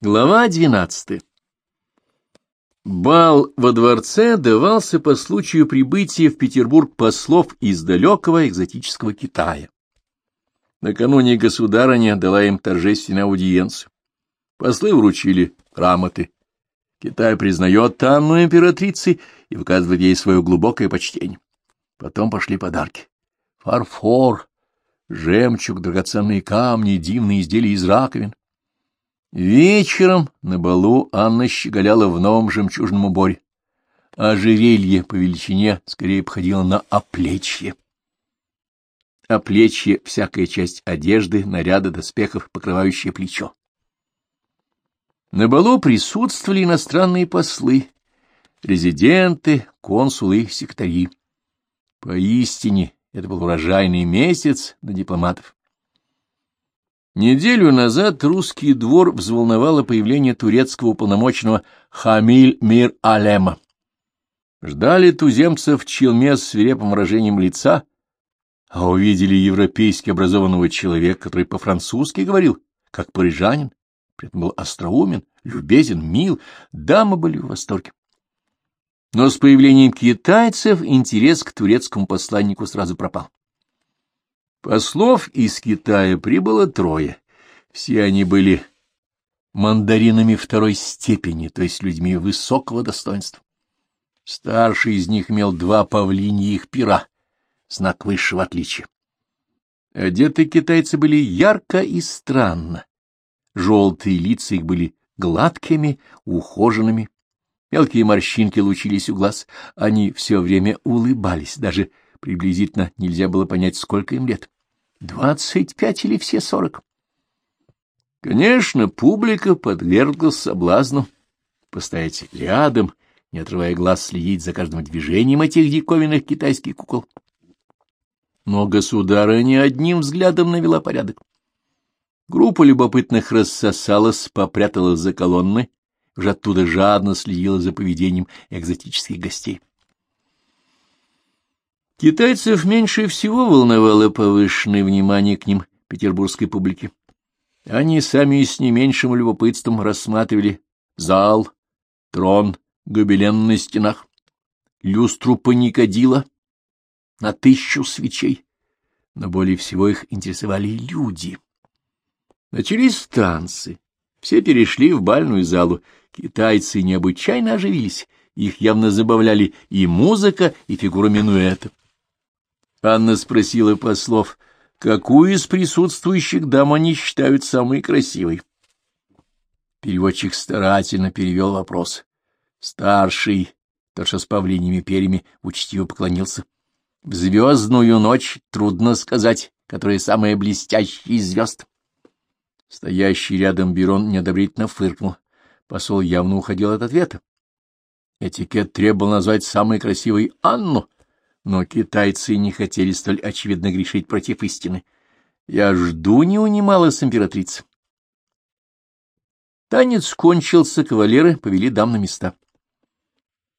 Глава двенадцатая Бал во дворце давался по случаю прибытия в Петербург послов из далекого экзотического Китая. Накануне государыня дала им торжественную аудиенцию. Послы вручили грамоты. Китай признает Анну императрицей и выказывает ей свое глубокое почтение. Потом пошли подарки. Фарфор, жемчуг, драгоценные камни, дивные изделия из раковин. Вечером на балу Анна щеголяла в новом жемчужном уборе. Ожерелье по величине скорее походило на оплечье. Оплечье — всякая часть одежды, наряда, доспехов, покрывающая плечо. На балу присутствовали иностранные послы, резиденты, консулы и сектари. Поистине, это был урожайный месяц на дипломатов. Неделю назад русский двор взволновало появление турецкого уполномоченного Хамиль Мир Алема. Ждали туземцев в челме с свирепым выражением лица, а увидели европейски образованного человека, который по-французски говорил, как парижанин, при этом был остроумен, любезен, мил, дамы были в восторге. Но с появлением китайцев интерес к турецкому посланнику сразу пропал. Послов из Китая прибыло трое. Все они были мандаринами второй степени, то есть людьми высокого достоинства. Старший из них имел два павлиньих пера, знак высшего отличия. Одеты китайцы были ярко и странно. Желтые лица их были гладкими, ухоженными. Мелкие морщинки лучились у глаз. Они все время улыбались, даже приблизительно нельзя было понять, сколько им лет. Двадцать пять или все сорок. Конечно, публика подверглась соблазну постоять рядом, не отрывая глаз следить за каждым движением этих диковинных китайских кукол. Но государыня одним взглядом навела порядок. Группа любопытных рассосалась, попряталась за колонны, уже оттуда жадно следила за поведением экзотических гостей. Китайцев меньше всего волновало повышенное внимание к ним петербургской публики. Они сами с не меньшим любопытством рассматривали зал, трон, гобелен на стенах, люстру паникодила на тысячу свечей, но более всего их интересовали люди. Начались танцы, все перешли в бальную залу, китайцы необычайно оживились, их явно забавляли и музыка, и фигура минуэта. Анна спросила послов, какую из присутствующих дам они считают самой красивой. Переводчик старательно перевел вопрос. Старший, тот что с павлиньими перьями, учтиво поклонился. В звездную ночь трудно сказать, которая самая блестящая из звезд. Стоящий рядом Бирон неодобрительно фыркнул. Посол явно уходил от ответа. Этикет требовал назвать самой красивой Анну, но китайцы не хотели столь очевидно грешить против истины. Я жду, не унималась императрица. Танец кончился, кавалеры повели дам на места.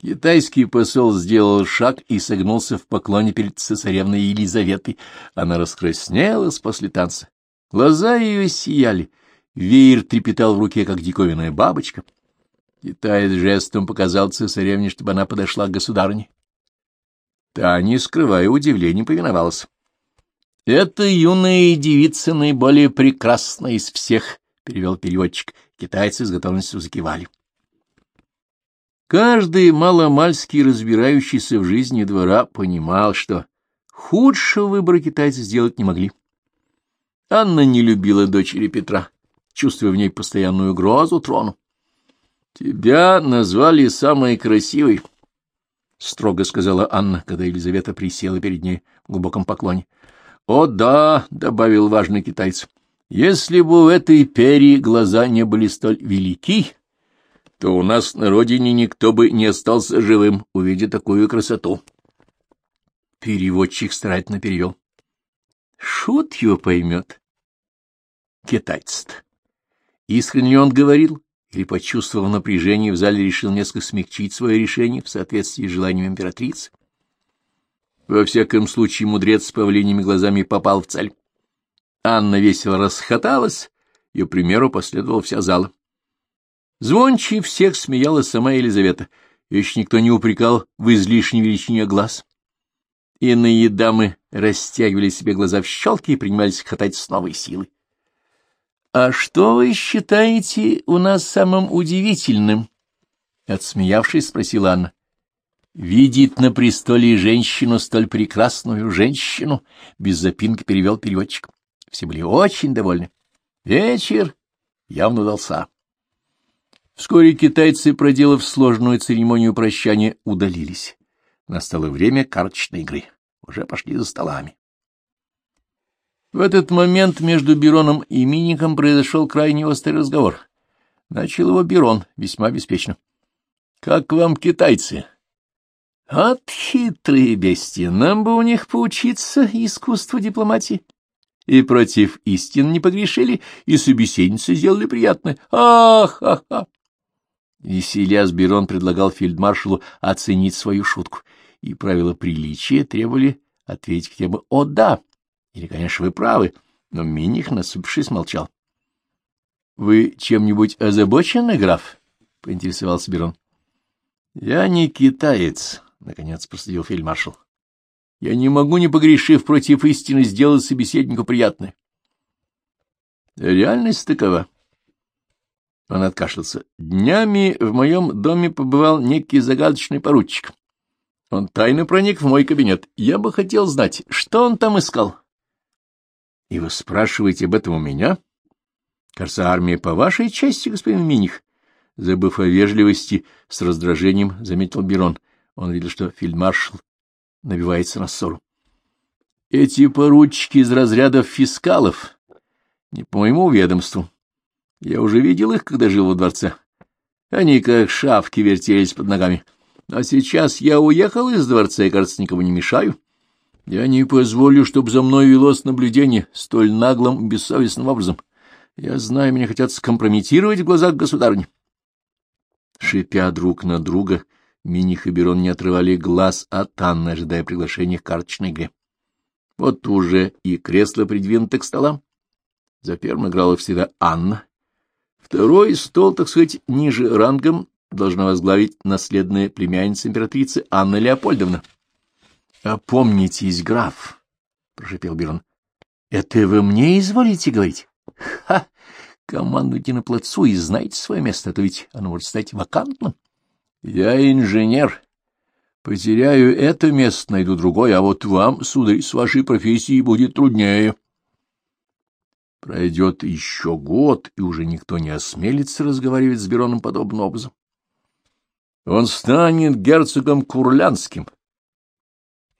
Китайский посол сделал шаг и согнулся в поклоне перед цесаревной Елизаветой. Она раскраснелась после танца. Глаза ее сияли, веер трепетал в руке, как диковинная бабочка. Китаец жестом показал цесаревне, чтобы она подошла к государыне. Та, не скрывая удивления, повиновалась. — Это юная девица наиболее прекрасная из всех, — перевел переводчик. Китайцы с готовностью закивали. Каждый маломальский разбирающийся в жизни двора понимал, что худшего выбора китайцы сделать не могли. Анна не любила дочери Петра, чувствуя в ней постоянную угрозу трону. — Тебя назвали самой красивой, — строго сказала Анна, когда Елизавета присела перед ней в глубоком поклоне. — О да, — добавил важный китайц, — если бы у этой перьи глаза не были столь велики, то у нас на родине никто бы не остался живым, увидя такую красоту. Переводчик старательно перевел. Шут его поймет. Китайц-то. Искренне он говорил, или, почувствовав напряжение, в зале решил несколько смягчить свое решение в соответствии с желанием императрицы. Во всяком случае, мудрец с павлиньими глазами попал в цель. Анна весело расхоталась, ее примеру последовала вся зала. Звонче всех смеялась сама Елизавета. Еще никто не упрекал в излишней величине глаз. Иные дамы растягивали себе глаза в щелки и принимались хватать с новой силой. — А что вы считаете у нас самым удивительным? — отсмеявшись, спросила Анна. — Видит на престоле женщину, столь прекрасную женщину, — без запинки перевел переводчик. Все были очень довольны. Вечер явно удался. Вскоре китайцы, проделав сложную церемонию прощания, удалились. Настало время карточной игры. Уже пошли за столами. В этот момент между Бироном и Миником произошел крайне острый разговор. Начал его Бирон весьма беспечно. — Как вам китайцы? — От хитрые бестии, нам бы у них поучиться искусству дипломатии. И против истин не погрешили, и собеседницы сделали приятное. Ах-ха-ха! Веселяс Бирон предлагал фельдмаршалу оценить свою шутку и правила приличия требовали ответить хотя бы «О, да!» Или, конечно, вы правы, но Миних, насупившись, молчал. — Вы чем-нибудь озабочены, граф? — поинтересовался Берон. — Я не китаец, — наконец просудил фельдмаршал. — Я не могу, не погрешив против истины, сделать собеседнику приятное. Реальность такова. Он откашлялся. Днями в моем доме побывал некий загадочный поручик. Он тайно проник в мой кабинет. Я бы хотел знать, что он там искал. — И вы спрашиваете об этом у меня? — Кажется, армия по вашей части, господин Миних. Забыв о вежливости, с раздражением заметил Берон. Он видел, что фельдмаршал набивается на ссору. — Эти поручики из разряда фискалов, не по моему ведомству. Я уже видел их, когда жил во дворце. Они как шавки вертелись под ногами. — а сейчас я уехал из дворца и, кажется, никому не мешаю. Я не позволю, чтобы за мной велось наблюдение столь наглым и бессовестным образом. Я знаю, меня хотят скомпрометировать в глазах государни. Шипя друг на друга, Миних и Берон не отрывали глаз от Анны, ожидая приглашения к карточной игре. Вот уже и кресло придвинуто к столам. За первым играла всегда Анна. Второй стол, так сказать, ниже рангом, должна возглавить наследная племянница императрицы Анна Леопольдовна. — Опомнитесь, граф, — прошепел Бирон. — Это вы мне изволите говорить? — Ха! Командуйте на плацу и знайте свое место, а ведь оно может стать вакантным. — Я инженер. Потеряю это место, найду другое, а вот вам, сударь, с вашей профессией будет труднее. Пройдет еще год, и уже никто не осмелится разговаривать с Бероном подобным образом. Он станет герцогом Курлянским.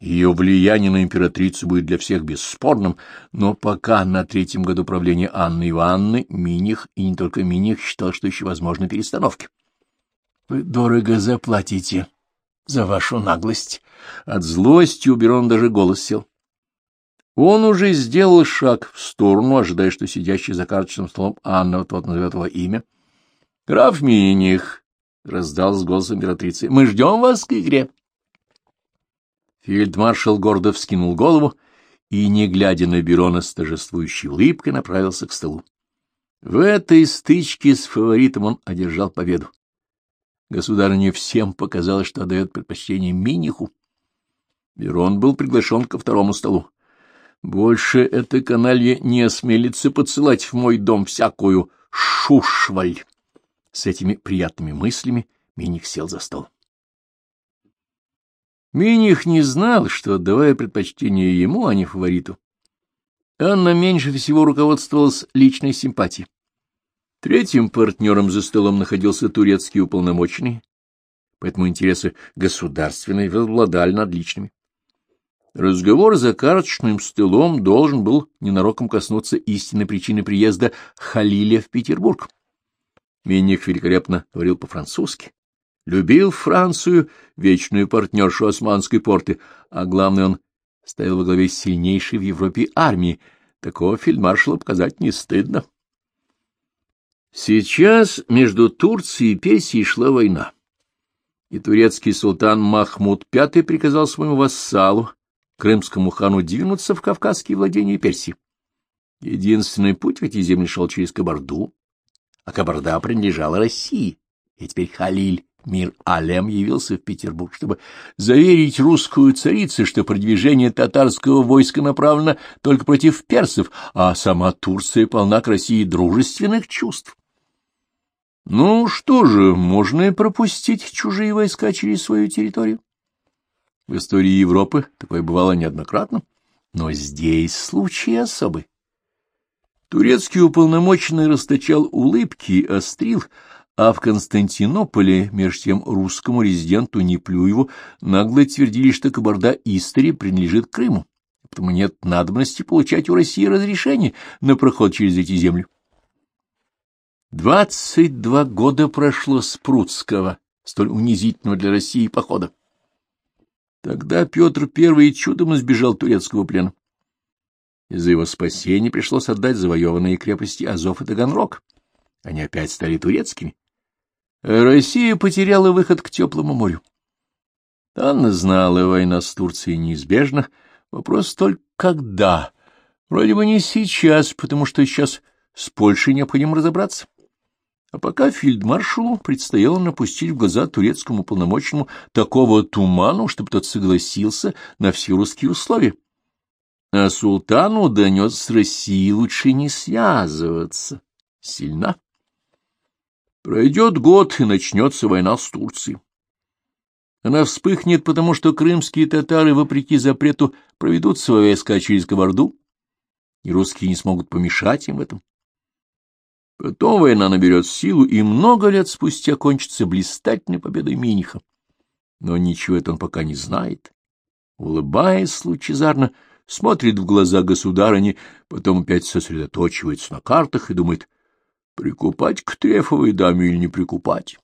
Ее влияние на императрицу будет для всех бесспорным, но пока на третьем году правления Анны Ивановны Миних, и не только Миних, считал, что еще возможны перестановки. — Вы дорого заплатите за вашу наглость. От злости у Берона даже голос сел. Он уже сделал шаг в сторону, ожидая, что сидящий за карточным столом Анна, тот назовет его имя. — Граф Миних, — раздался голос императрицы. — Мы ждем вас к игре. Фельдмаршал гордо вскинул голову и, не глядя на Берона с торжествующей улыбкой, направился к столу. В этой стычке с фаворитом он одержал победу. Государыне всем показалось, что отдает предпочтение Миниху. Берон был приглашен ко второму столу. Больше эта каналья не осмелится подсылать в мой дом всякую шушваль. С этими приятными мыслями Миних сел за стол. Миних не знал, что, отдавая предпочтение ему, а не фавориту, Анна меньше всего руководствовалась личной симпатией. Третьим партнером за столом находился турецкий уполномоченный, поэтому интересы государственные возобладали над личными. Разговор за карточным столом должен был ненароком коснуться истинной причины приезда Халиля в Петербург. Минник великолепно говорил по-французски, любил Францию, вечную партнершу османской порты, а главное, он стоял во главе сильнейшей в Европе армии. Такого фельдмаршала показать не стыдно. Сейчас между Турцией и Персией шла война, и турецкий султан Махмуд V приказал своему вассалу, крымскому хану, двинуться в кавказские владения Персии. Единственный путь в эти земли шел через Кабарду, а Кабарда принадлежала России. И теперь Халиль Мир Алем явился в Петербург, чтобы заверить русскую царицу, что продвижение татарского войска направлено только против персов, а сама Турция полна к России дружественных чувств. Ну что же, можно и пропустить чужие войска через свою территорию. В истории Европы такое бывало неоднократно, но здесь случай особый. Турецкий уполномоченный расточал улыбки, острил, а в Константинополе, меж тем русскому резиденту Неплюеву, нагло твердили, что Кабарда-Истори принадлежит Крыму, потому нет надобности получать у России разрешение на проход через эти земли. Двадцать два года прошло с Прудского, столь унизительного для России похода. Тогда Петр I чудом избежал турецкого плена. Из-за его спасения пришлось отдать завоеванные крепости Азов и Таганрог. Они опять стали турецкими. Россия потеряла выход к теплому морю. Анна знала, война с Турцией неизбежна. Вопрос только когда. Вроде бы не сейчас, потому что сейчас с Польшей необходимо разобраться. А пока фельдмаршалу предстояло напустить в глаза турецкому полномочному такого туману, чтобы тот согласился на все русские условия. А султану донес с Россией лучше не связываться. Сильна. Пройдет год, и начнется война с Турцией. Она вспыхнет, потому что крымские татары, вопреки запрету, проведут свои войска через Кабарду, и русские не смогут помешать им в этом. Потом война наберет силу, и много лет спустя кончится блистательной победой Миниха. Но ничего это он пока не знает. Улыбаясь лучезарно, смотрит в глаза государыни, потом опять сосредоточивается на картах и думает — Прикупать к Трефовой даме или не прикупать?